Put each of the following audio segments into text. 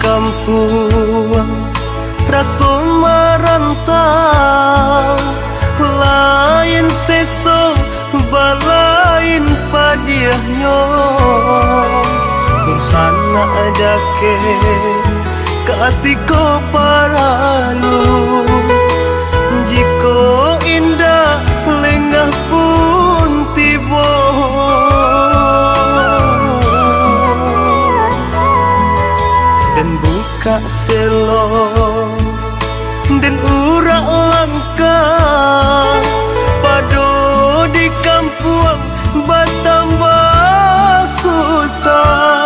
kampung. Raso merantau Lain seso balain padiahnya. Bersana ada ke Katiko paralu lo dan ura langka pado di kampung bertambah susah.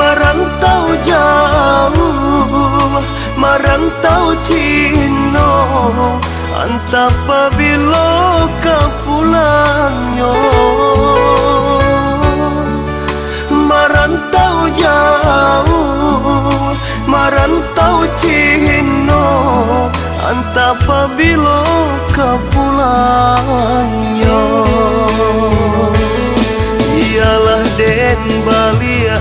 Marantau jauh marang tau cino antapa bilo kapulangnya rantau cihino anta pabilo kapulangnya ialah den balia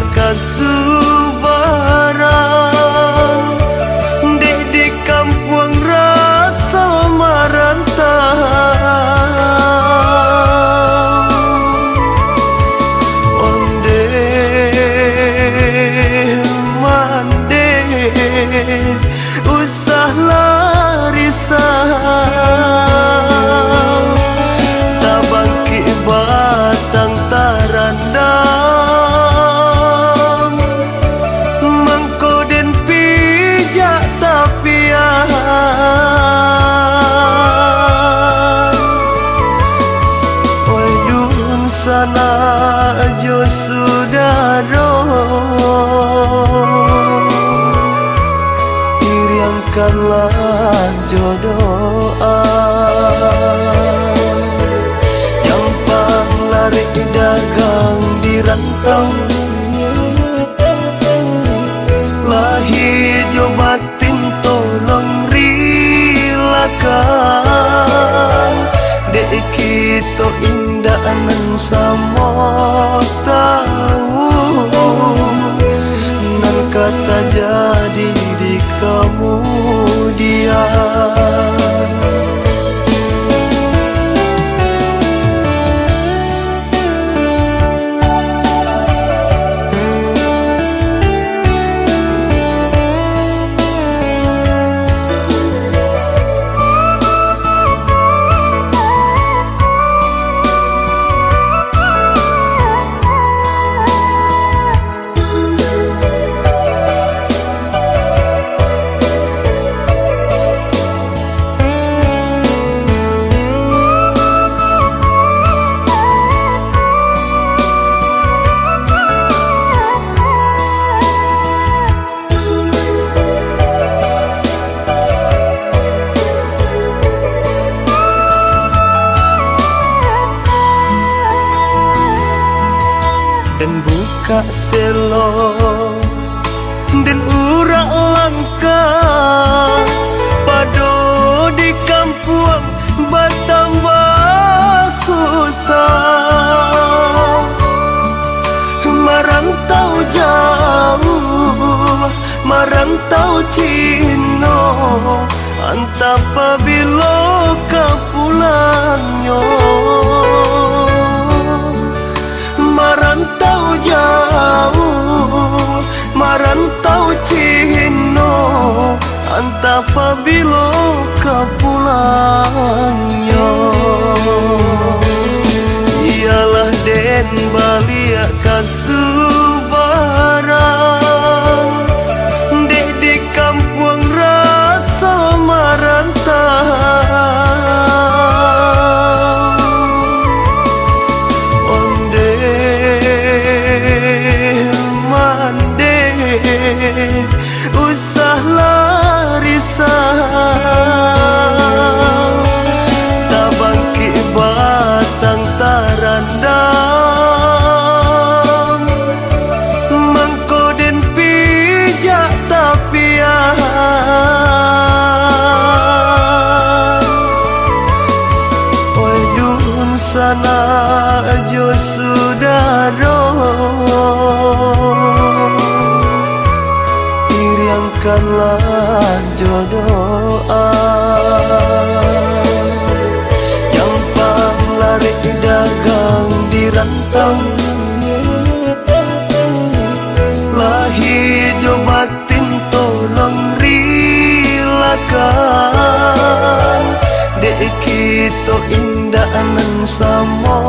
kita indah nan sama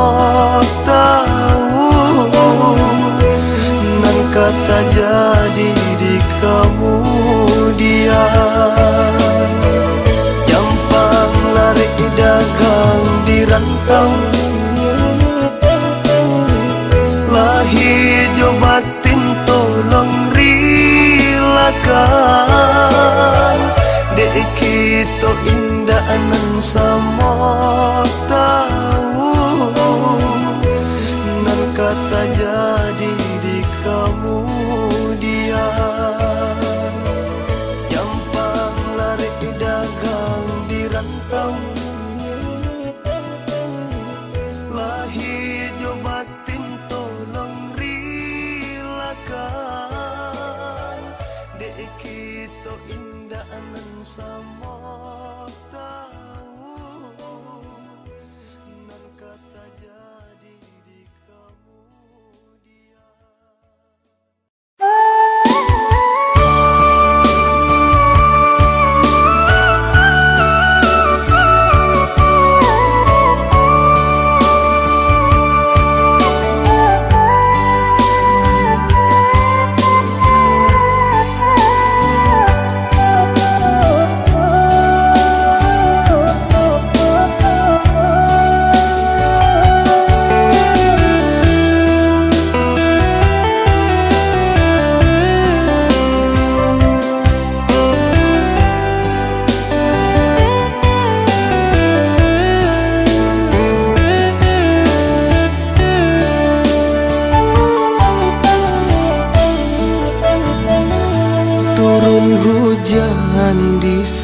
tahu. Nan kata jadi di kemudian. Jampang lari dagang di rantau. Lahi batin tolong rilakan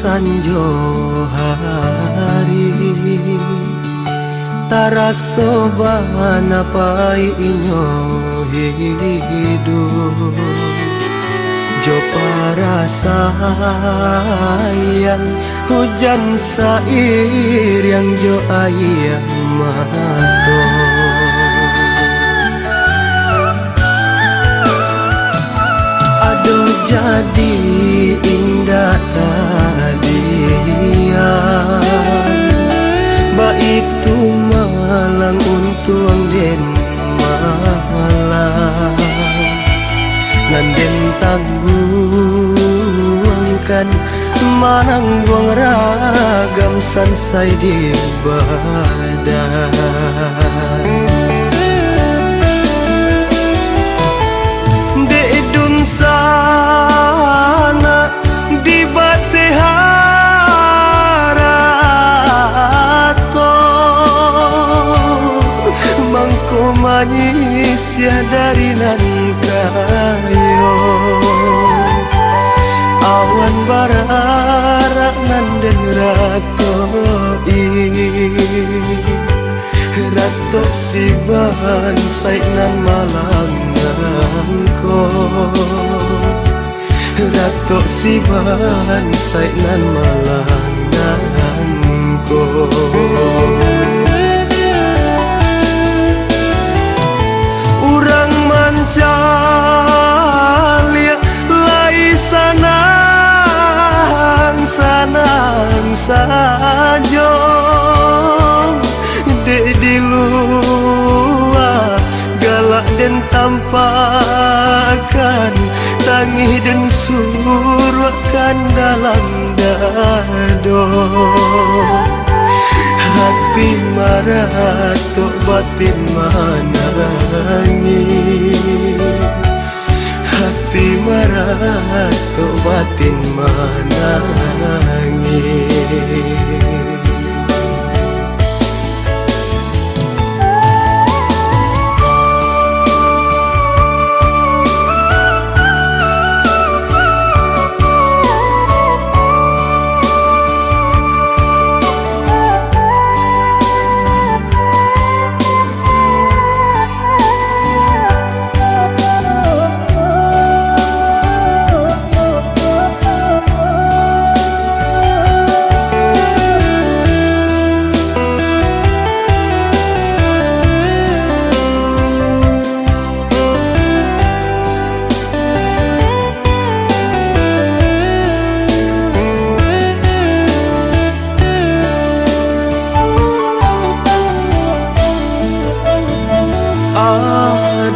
sanjo hari Taraso bana pai inyo hidup. Jo para sayang Hujan sair yang jo ayam mato. Aduh jadi indah tadian Baik tu malang untung den malang. Nanden tangguangkan Manang buang ragam sansai di badan di Bateharato Mangko manis ya dari nan kayo Awan bararak nan den ratoi Rato si bansai nan malangangko Rato si bansai nan malangangko surwakan dalam dado Hati marah tok batin manangi Hati marah tok batin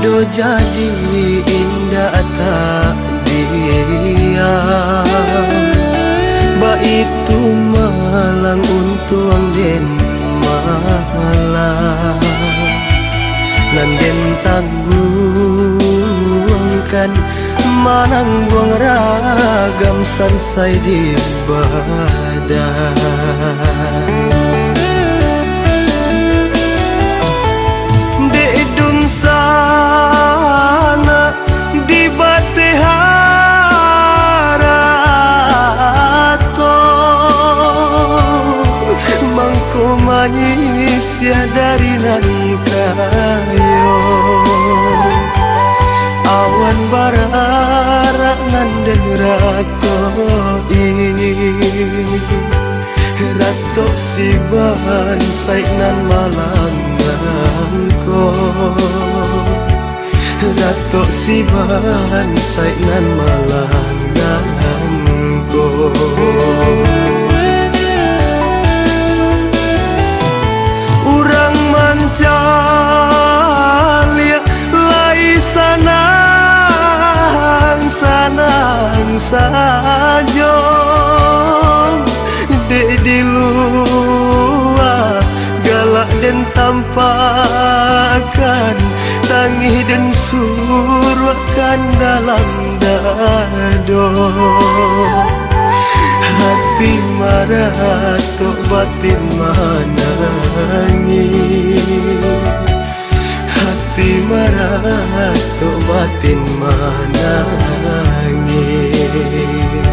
manangi jadi indah tak diam Ba itu malang untuang den malang. Nanden tangguangkan Manang buang ragam sansai di badan manisnya dari nan kayo awan bararak nan den rakoi rato si bansai nan malang nangko rato si bansai nan malang nangko sanang saja de di luar galak dan tampakan tangih dan surwakan dalam dado. Hati marah tok batin manangi hati marah tok batin manangi day.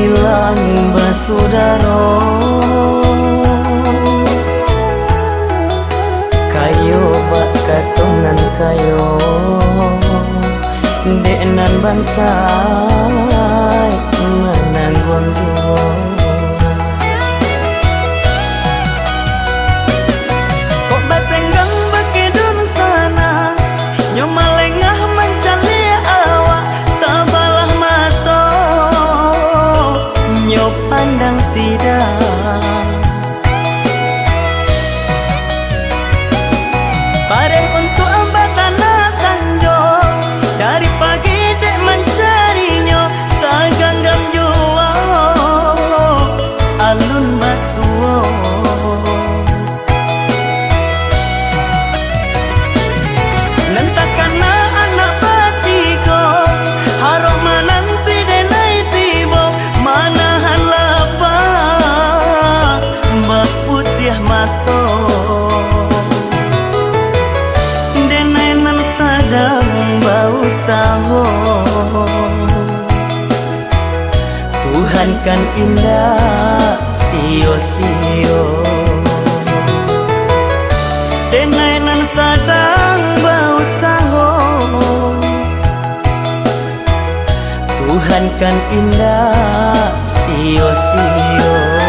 Hilang basudaro Kayo bak katonan kayo Denan bansai kan indah sio-sio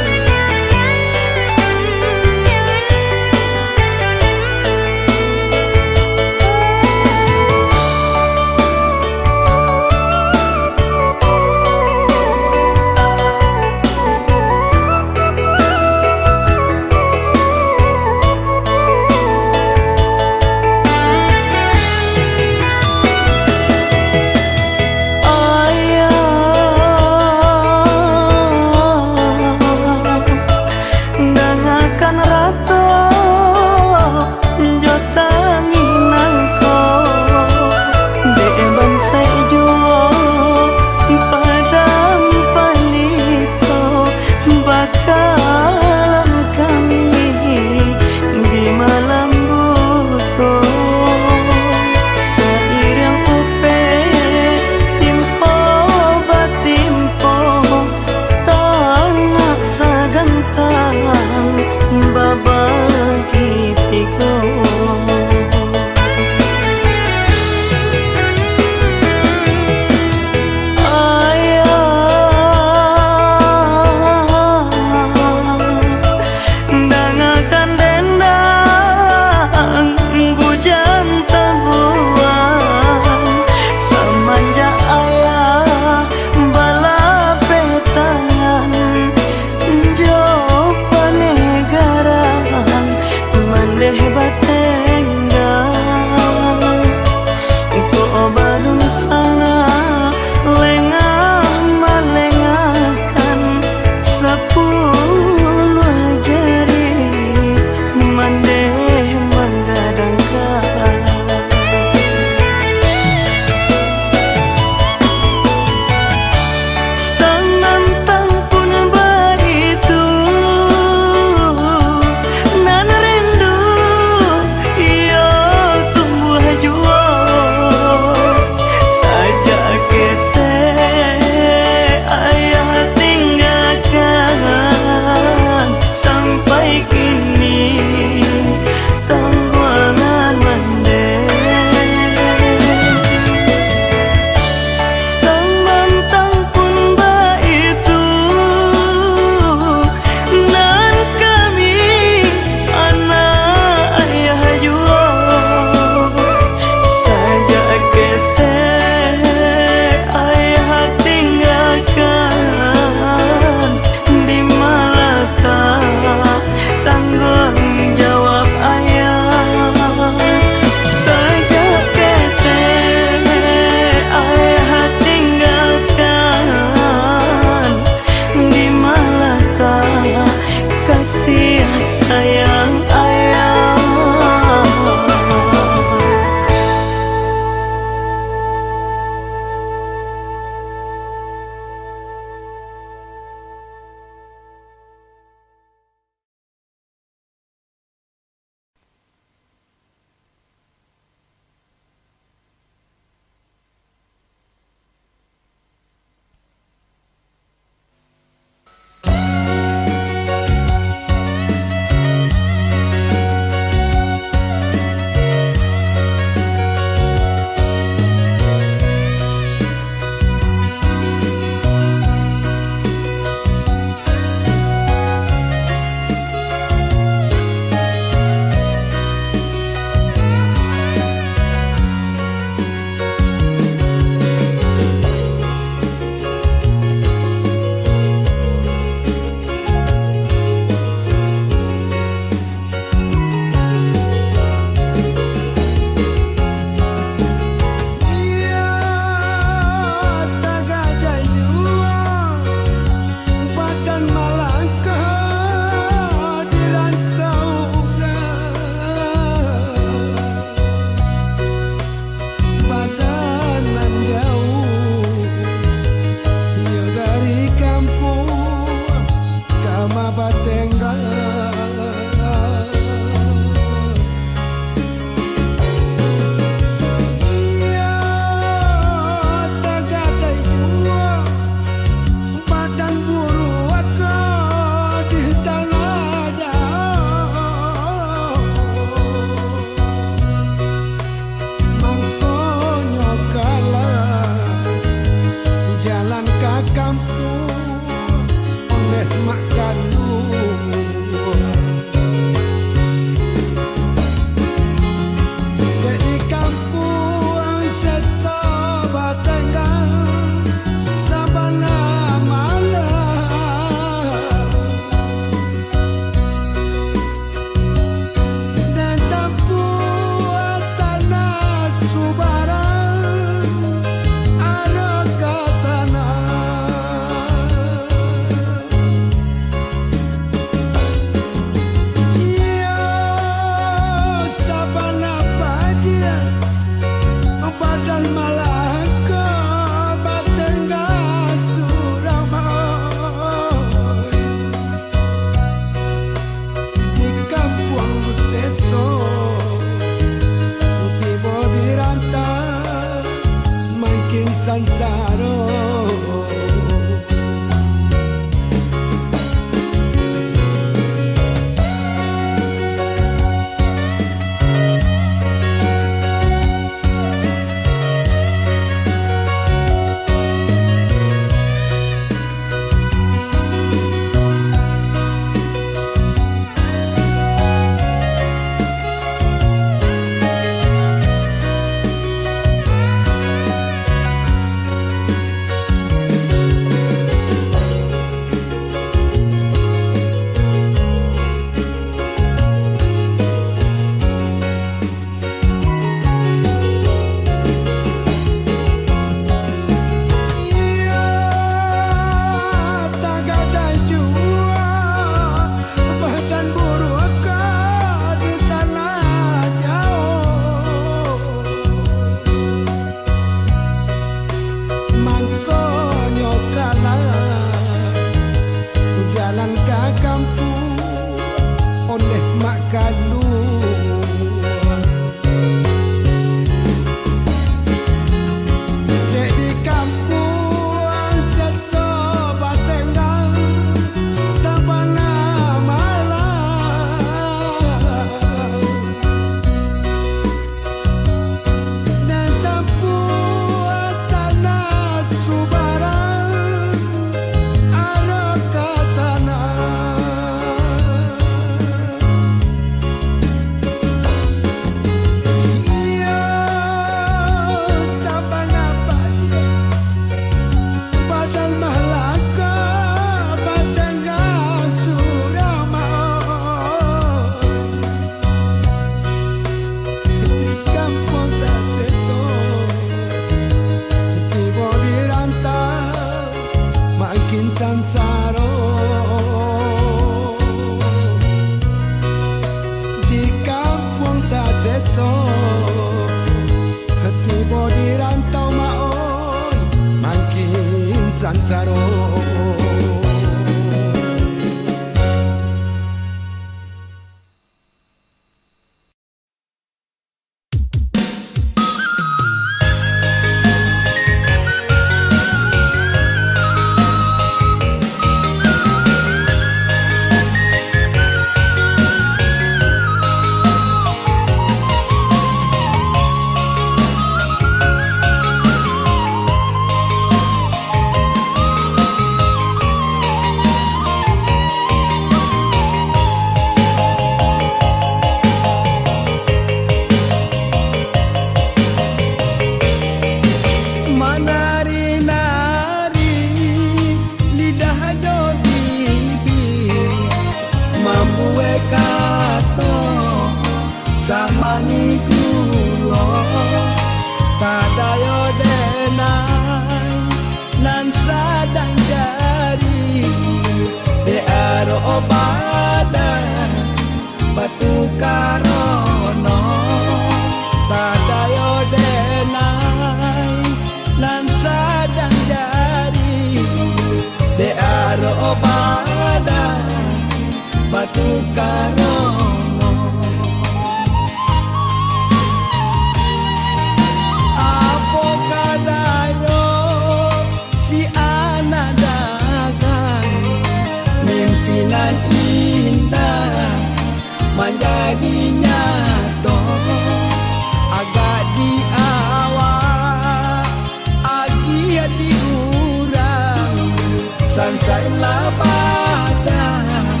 Janganlah badan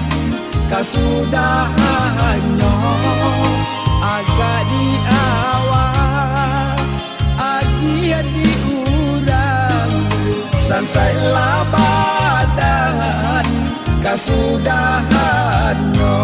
kesudahannya agak di awal agian diurang sansai labadan kesudahannya